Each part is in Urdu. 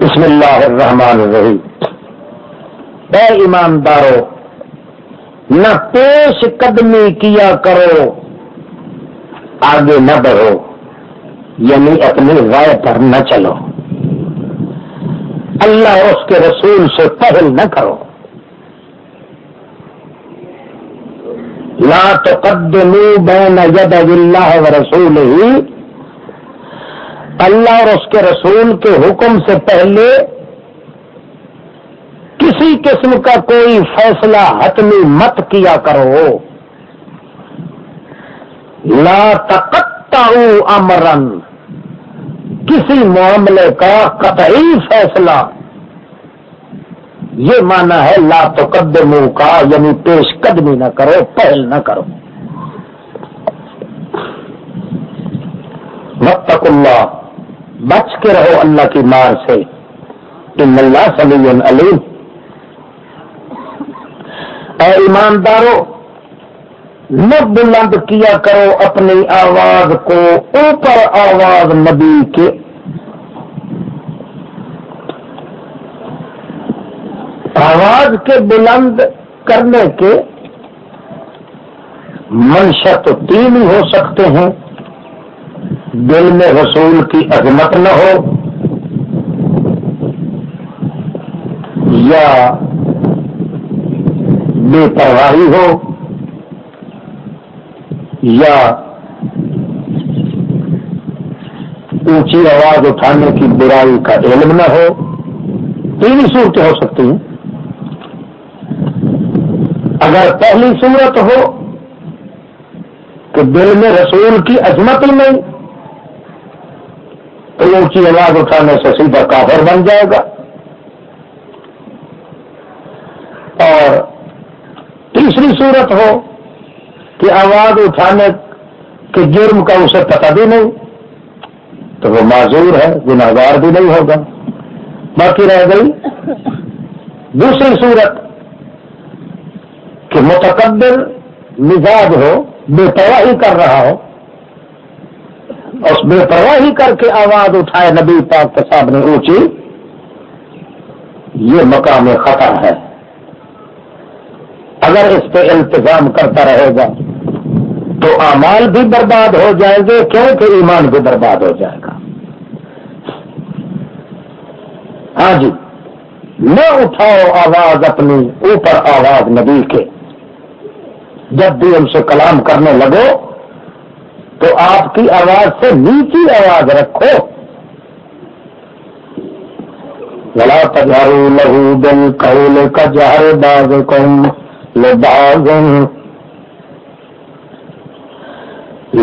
بسم اللہ الرحمن الرحیم۔ اے ایماندارو، نہ پیش قدمی کیا کرو، آگے نہ بڑھو یعنی اپنی رائے پر نہ چلو۔ اللہ اور اس کے رسول سے پہل نہ کرو۔ لا تقدموا بین ید اللہ و رسول ہی اللہ اور اس کے رسول کے حکم سے پہلے کسی قسم کا کوئی فیصلہ حتمی مت کیا کرو۔ لا تقطعوا امرن کسی معاملے کا قطعی فیصلہ۔ یہ مانا ہے لا تو کا یعنی پیش قدمی نہ کرو، پہل نہ کرو۔ متق اللہ۔ بچ کے رہو اللہ کی مار سے۔ ان اللہ سلی علیم۔ اے ایمانداروں نہ بلند کیا کرو اپنی آواز کو اوپر آواز نبی کے۔ آواز کے بلند کرنے کے منشت تین ہی ہو سکتے ہیں۔ دل میں رسول کی عظمت نہ ہو یا بے پرواہی ہو یا اونچی آواز اٹھانے کی برائی کا علم نہ ہو، تین صورتیں ہو سکتی ہیں۔ اگر پہلی صورت ہو کہ دل میں رسول کی عظمت ہی نہیں اونچی آواز اٹھانے سے سیدھا کافر بن جائے گا۔ اور تیسری صورت ہو کہ آواز اٹھانے کے جرم کا اسے پتہ بھی نہیں، تو وہ معذور ہے گناگار بھی نہیں ہوگا۔ باقی رہ گئی۔ دوسری صورت کہ متقبر مزاج ہو، بے پرواہی کر رہا ہو اس بے پرواہی کر کے آواز اٹھائے نبی پاک کے سامنے اونچی، یہ مقام خطر ہے۔ اگر اس پہ التظام کرتا رہے گا، تو اعمال بھی برباد ہو جائیں گے، کیونکہ ایمان بھی برباد ہو جائے گا۔ ہاں جی نہ اٹھاؤ آواز اپنی اوپر آواز نبی کے۔ جب بھی ان سے کلام کرنے لگو تو آپ کی آواز سے نیچی آواز رکھو۔ گلا تجارو لہو دل قول کا جہر باز کم لباز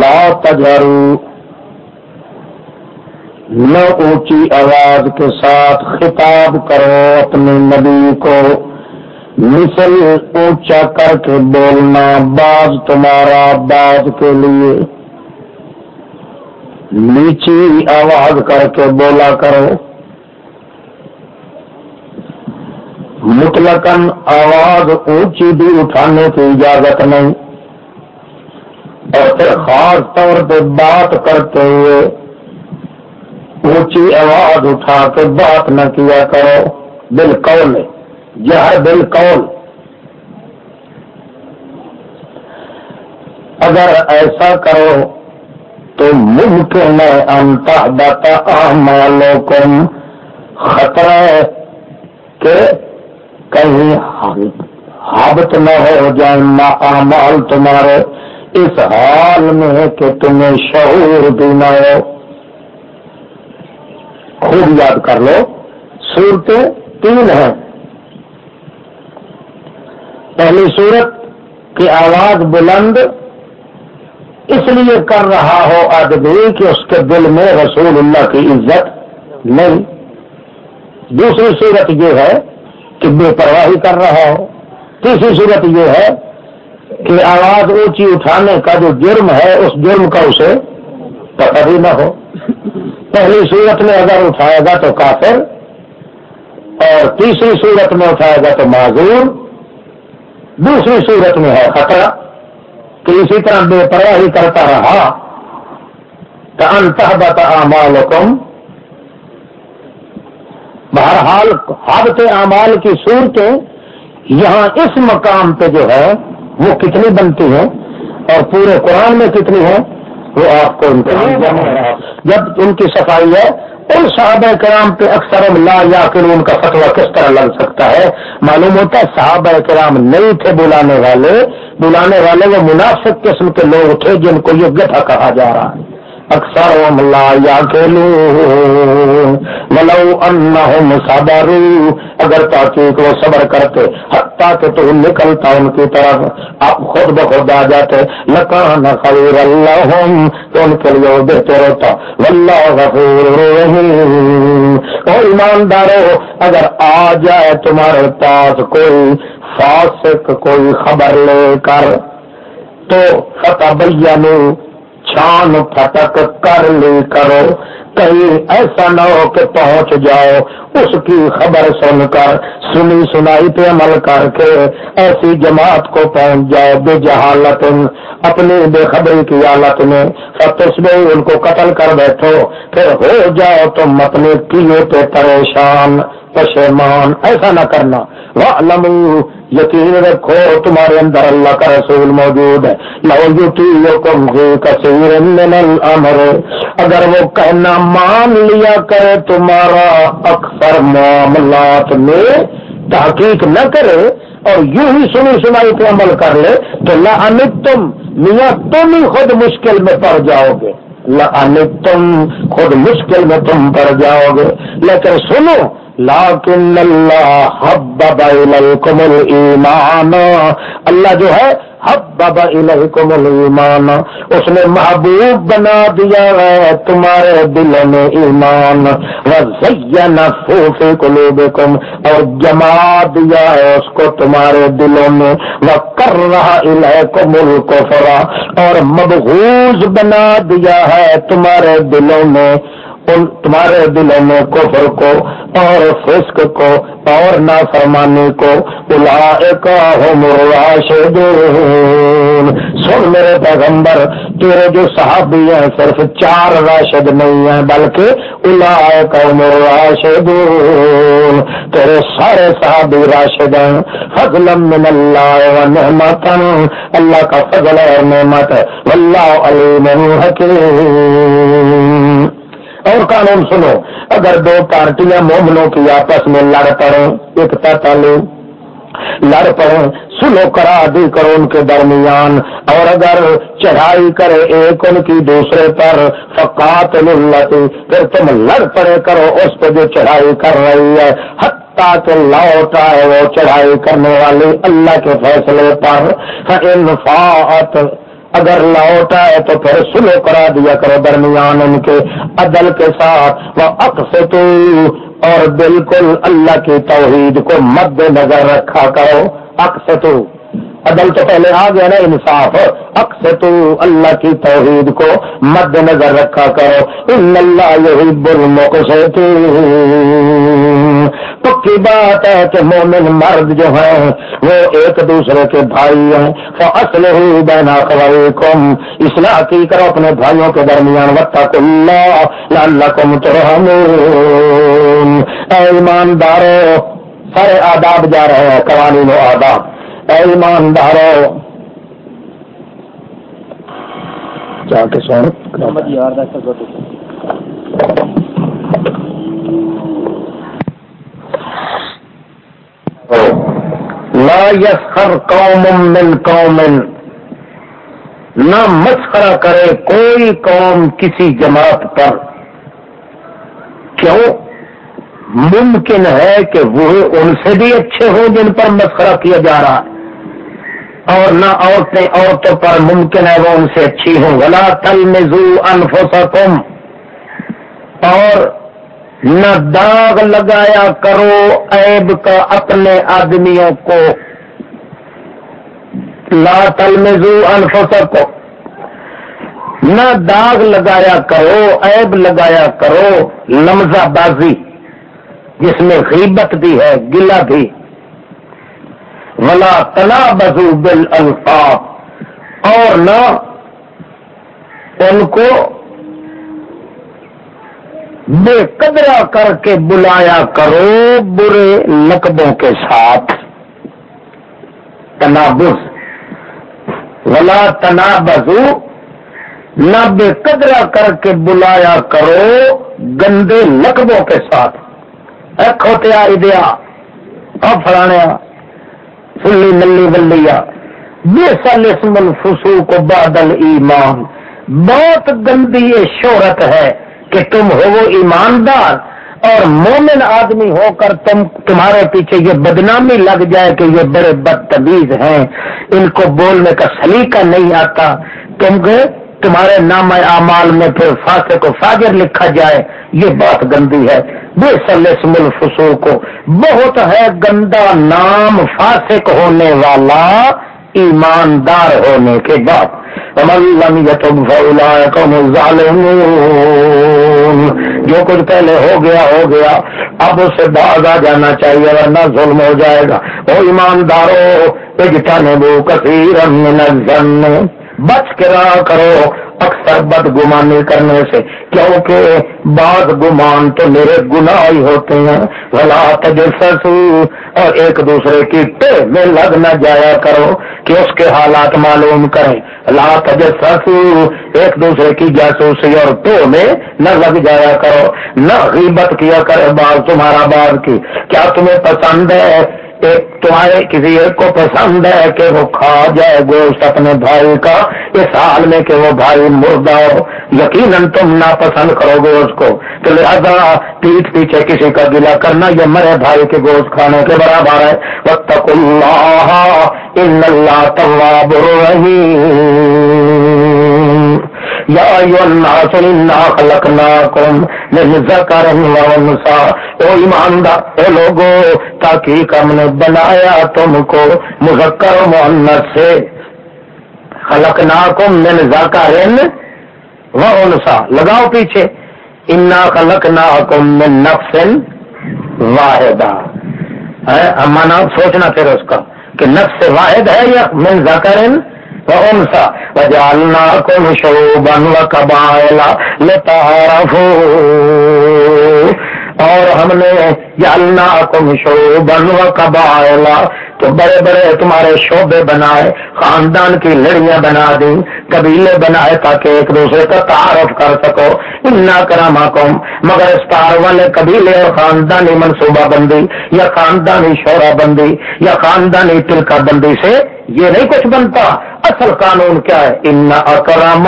لا تجارو نہ اونچی آواز کے ساتھ خطاب کرو اپنے نبی کو۔ مثل اونچا کر کے بولنا باز تمہارا باز کے لیے۔ نیچی آواز کر کے بولا کرو۔ مطلقاً آواز اونچی بھی اٹھانے کی اجازت نہیں۔ اور پھر خاص طور پہ بات کرتے ہوئے اونچی آواز اٹھا کے بات نہ کیا کرو۔ بالکل یہ بالکل اگر ایسا کرو تو ممکن ہے انتا داتا مالو کم خطرہ ہے کہ کہیں حابت نہ ہو جائے نہ امال تمہارے۔ اس حال میں کہ تمہیں شعور بھی نہ ہو۔ خوب یاد کر لو، صورتیں تین ہیں۔ پہلی صورت کی آواز بلند اس لیے کر رہا ہو آدمی کہ اس کے دل میں رسول اللہ کی عزت نہیں۔ دوسری صورت یہ ہے کہ بے پرواہی کر رہا ہو۔ تیسری صورت یہ ہے کہ آواز اونچی اٹھانے کا جو جرم ہے، اس جرم کا اسے پتہ بھی نہ ہو۔ پہلی صورت میں اگر اٹھائے گا تو کافر اور تیسری صورت میں اٹھائے گا تو معذور۔ دوسری صورت میں ہے خطرہ۔ کہ اسی طرح بے پرواہی کرتا رہا تو انتہبت اعمالکم، بہرحال حابط اعمال کی صورتیں یہاں اس مقام پہ جو ہے، وہ کتنی بنتی ہیں اور پورے قرآن میں کتنی ہیں وہ آپ کو جب ان کی صفائی ہے ان صحابہ کرام پہ اکثر لا یا ان کا فتویٰ کس طرح لگ سکتا ہے؟ معلوم ہوتا ہے صحابہ کرام نہیں تھے بلانے والے بلانے والے وہ مناسب قسم کے لوگ تھے جن کو یہ گٹھا کہا جا رہا ہے۔ اکثر اگر تاکہ وہ صبر کرتے، حتیٰ کہ تو نکلتا ان کی طرف۔ آپ خود بخود آ جاتے، لکان خیر اللہ تو ان کے لیے بہتر ہوتا۔ واللہ غفور او ایماندارو، اگر آ جائے تمہارے پاس کوئی فاسق، کوئی خبر لے کر، تو فتح بھیا شان پھٹک کر لی کرو کہیں ایسا نہ ہو کہ پہنچ جاؤ۔ اس کی خبر سن کر، سنی سنائی پہ عمل کر کے ایسی جماعت کو پہنچ جاؤ بے جہالت، اپنی بے خبری کی حالت میں۔ فتش میں ان کو قتل کر بیٹھو، پھر ہو جاؤ تم اپنے کیے پہ پریشان پشمان ایسا نہ کرنا۔ وہ یقین رکھو، تمہارے اندر اللہ کا رسول موجود ہے۔ اگر وہ کہنا مان لیا کرے تمہارا اکثر معاملات میں تحقیق نہ کرے اور یوں ہی سنی سنائی پہ عمل کر لے تو لانت تم میاں تم ہی خود مشکل میں پڑ جاؤ گے۔ لانت تم خود مشکل میں تم پڑ جاؤ گے۔ لیکن سنو لاکن اللہ حبب الیکم الایمان اللہ جو ہے، حبب الیکم الایمان اس نے محبوب بنا دیا ہے تمہارے دل میں ایمان۔ وزین فی قلوبکم اور جما دیا ہے اس کو تمہارے دلوں میں۔ وکر رہا الیکم الکفر اور مبغوض بنا دیا ہے تمہارے دلوں میں۔ تمہارے دلوں میں کفر کو اور فسق کو اور نافرمانی کو سن میرے پیغمبر، تیرے جو صحابی ہیں صرف چار راشد نہیں ہیں، بلکہ الا راشد تیرے سارے صحابی راشد ہیں۔ فضل من اللہ و نعمت اللہ کا فضل اور نعمت واللہ علیم حکیم۔ اور قانون سنو۔ اگر دو پارٹیاں مومنوں کی آپس میں لڑ پڑے ایک تعلق لڑ پڑے سنو کرا دی کرو ان کے درمیان۔ اور اگر چڑھائی کرے ایک ان کی دوسرے پر فقات پھر تم لڑ پڑے کرو اس پہ جو چڑھائی کر رہی ہے۔ حتیٰ کہ لوٹ آئے وہ چڑھائی کرنے والی اللہ کے فیصلے پر۔ انفاعت اگر لوٹ آئے تو پھر سلو کرا دیا کرو درمیان ان کے عدل کے ساتھ۔ وہ اکثر اور بالکل اللہ کی توحید کو مد نظر رکھا کرو۔ اکثر عدل تو پہلے آ گیا نا، انصاف۔ اکثر اللہ کی توحید کو مد نظر رکھا کرو۔ ان اللہ یہی بل پکی بات ہے کہ مومن مرد جو ہیں وہ ایک دوسرے کے بھائی ہیں۔ فصل ہی بنا کم اصلاح کی کرو اپنے بھائیوں کے درمیان۔ وقت اللہ کم تو ایمانداروں سارے آداب جا رہے ہیں، قوانین و آداب۔ اے ایماندارو۔ جا کے سو یار لا یسخر قوم من قوم. نہ مسخرہ کرے کوئی قوم کسی جماعت پر. کیوں؟ ممکن ہے کہ وہ ان سے بھی اچھے ہوں جن پر مسخرہ کیا جا رہا ہے. اور نہ عورتیں عورتوں پر ممکن ہے وہ ان سے اچھی ہوں. ولا تل مزو انفسکم اور نہ داغ لگایا کرو عیب کا اپنے آدمیوں کو۔ لا تل مزو انفسکم۔ نہ داغ لگایا کرو، عیب لگایا کرو، لمزہ بازی، جس میں غیبت بھی ہے گلا بھی۔ ولا تلا بزو بل اور نہ ان کو بے قدرا کر کے بلایا کرو برے لقبوں کے ساتھ۔ تنابز۔ ولا تنابزو۔ نہ بے قدرا کر کے بلایا کرو گندے لقبوں کے ساتھ۔ کھوتیا ادیا اور فلانے۔ فلی ملی ولیا بے سل اسم الفسو کو بادل ایمان بہت گندی یہ شہرت ہے۔ کہ تم ہو وہ ایماندار اور مومن آدمی ہو کر تم تمہارے پیچھے یہ بدنامی لگ جائے کہ یہ بڑے بدتمیز ہیں۔ ان کو بولنے کا سلیقہ نہیں آتا۔ تم گئے، تمہارے نام اعمال میں پھر فاصلے کو فاجر لکھا جائے۔ یہ بات گندی ہے۔ بے سلسم الفسو کو بہت ہے گندا نام فاسق ہونے والا۔ ایماندار ہونے کے بعد۔ جو کچھ پہلے ہو گیا ہو گیا۔ اب اسے باز آ جانا چاہیے، ورنہ ظلم ہو جائے گا۔ وہ ایمانداروں اجتنے وہ کثیر بچ کرا کرو۔ اکثر بد گمانی کرنے سے، کیونکہ بعض گمان تو میرے گناہ ہی ہوتے ہیں۔ بلا تجسس اور ایک دوسرے کی ٹے میں لگ نہ جایا کرو کہ اس کے حالات معلوم کریں۔ لا تجسس ایک دوسرے کی جاسوسی اور ٹو میں نہ لگ جایا کرو۔ نہ غیبت کیا کرے بعض تمہارا بعض کی۔ کیا تمہیں پسند ہے ایک تمہارے کسی ایک کو پسند ہے کہ وہ کھا جائے گوشت اپنے بھائی کا، اس حال میں کہ وہ بھائی مردہ ہو۔ یقیناً تم ناپسند کرو گے اس کو۔ تو لہذا پیٹ پیچھے کسی کا گلا کرنا، یہ مرے بھائی کے گوشت کھانے کے برابر ہے۔ وقت اللہ ان اللہ طواب یا الناس انا خلقناکم من ذکر او ایماندار، اے لوگو، تاکہ ہم نے بنایا تم کو مذکر و مؤنث سے. خلقناکم من ذکر و انثى لگاؤ پیچھے. انا خلقناکم من نفس واحدہ. امانا سوچنا پھر اس کا کہ نفس واحد ہے یا من ذکر فأنسى وجعلناكم شعوبا وقبائل لتعارفوا اور ہم نے جالنا کم شوبن و قبائلا تو بڑے بڑے تمہارے شعبے بنائے، خاندان کی لڑیاں بنا دی قبیلے بنائے تاکہ ایک دوسرے کا تعارف کر سکو۔ انا کراما کم مگر اسٹار والے قبیلے اور خاندانی منصوبہ بندی یا خاندانی شورا بندی یا خاندانی تلکا بندی سے یہ نہیں کچھ بنتا۔ اصل قانون کیا ہے؟ ان اکرام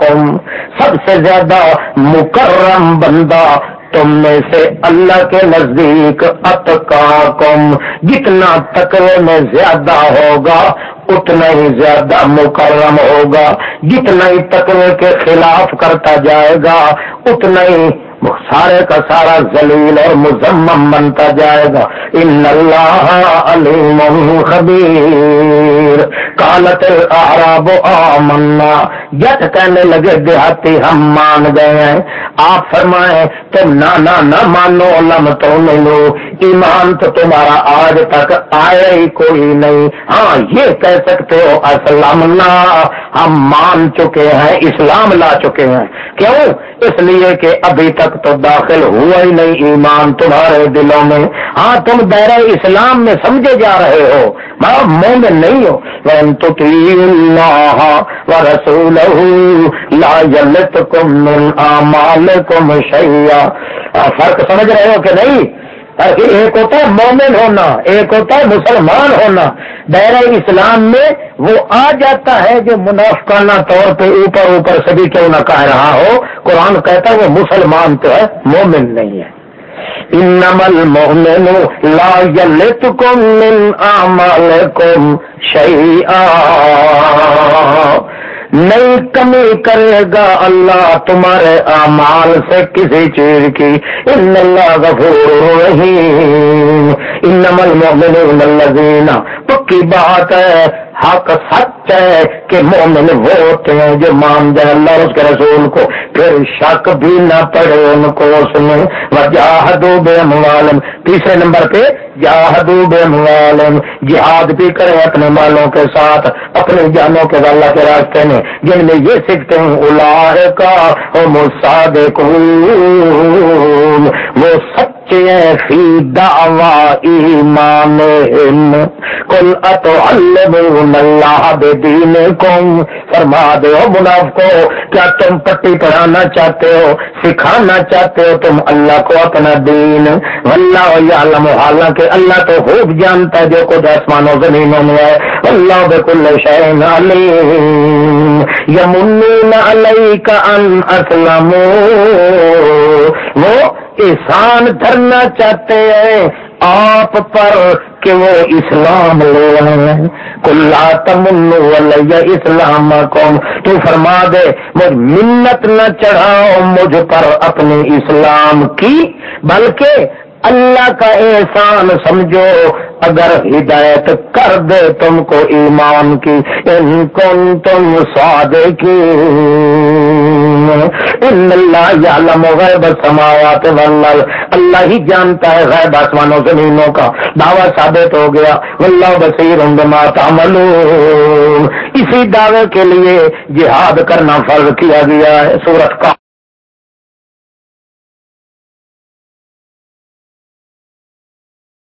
کم سب سے زیادہ مکرم بندہ تم میں سے اللہ کے نزدیک اتقاکم جتنا تقوی میں زیادہ ہوگا، اتنا ہی زیادہ مکرم ہوگا۔ جتنا ہی تقوی کے خلاف کرتا جائے گا، اتنا ہی سارے کا سارا ذلیل اور مزمم بنتا جائے گا۔ ان اللہ علیم خبیر۔ کالت آراب آمنا جت کہنے لگے دیہاتی ہم مان گئے ہیں۔ آپ فرمائیں، تم نانا نہ مانو، لم تو ملو۔ ایمان تو تمہارا آج تک آیا ہی کوئی نہیں۔ ہاں یہ کہہ سکتے ہو اسلام ہم مان چکے ہیں، اسلام لا چکے ہیں۔ کیوں؟ اس لیے کہ ابھی تک تو داخل ہوا ہی نہیں ایمان تمہارے دلوں میں۔ ہاں تم دائرہ اسلام میں سمجھے جا رہے ہو۔ مومن نہیں ہو وَإن تُطِيعُ اللَّهَ وَرَسُولَهُ لَا يَلِتْكُم مِّنْ آمَالِكُمْ شَيْئًا۔ فرق سمجھ رہے ہو کہ نہیں؟ ایک ہوتا ہے مومن ہونا، ایک ہوتا ہے مسلمان ہونا۔ دائرہ اسلام میں وہ آ جاتا ہے جو منافقانہ طور پہ اوپر اوپر سے بھی کیوں نہ کہہ رہا ہو۔ قرآن کہتا ہے وہ مسلمان تو ہے، مومن نہیں ہے۔ انمل مومن لا یلتکم من اعمالکم شیئا نہیں کمی کرے گا اللہ تمہارے اعمال سے کسی چیز کی. ان اللہ غفور رحیم. انما المؤمنون الذين پکی بات ہے. حق سچ ہے کہ مومن وہ ہوتے ہیں جو مان دے اللہ اس کے رسول کو، پھر شک بھی نہ پڑے ان کو اس میں۔ وجاہدو بے موالم تیسرے نمبر پہ، جاہدو بے موالم جہاد بھی کرے اپنے مالوں کے ساتھ اپنے جانوں کے اللہ کے راستے میں۔ جن میں یہ سیکھتے ہیں اللہ کا مساد وہ سچے فی دعوا ایمان کل اتو اللہ بے دین کم فرما دے ہو مناف کو کیا تم پٹی پڑھانا چاہتے ہو، سکھانا چاہتے ہو تم اللہ کو اپنا دین؟ اللہ عالم حالانکہ اللہ تو خوب جانتا ہے جو کچھ آسمانوں زمینوں میں ہے۔ اللہ بکل شہن علیم۔ یمنون علیک ان اسلمو۔ وہ احسان دھرنا چاہتے ہیں آپ پر کہ وہ اسلام لے رہے ہیں کلا تمن اسلام کون تو فرما دے، مجھ منت نہ چڑھاؤ مجھ پر اپنے اسلام کی، بلکہ اللہ کا احسان سمجھو، اگر ہدایت کر دے تم کو ایمان کی۔ ان کن تم سواد کی ان اللہ یعلم غیب السماوات والارض۔ اللہ ہی جانتا ہے غیب آسمانوں، زمینوں کا۔ دعویٰ ثابت ہو گیا۔ واللہ بصیر بما تعملون۔ اسی دعوے کے لیے جہاد کرنا فرض کیا گیا ہے، سورت کا۔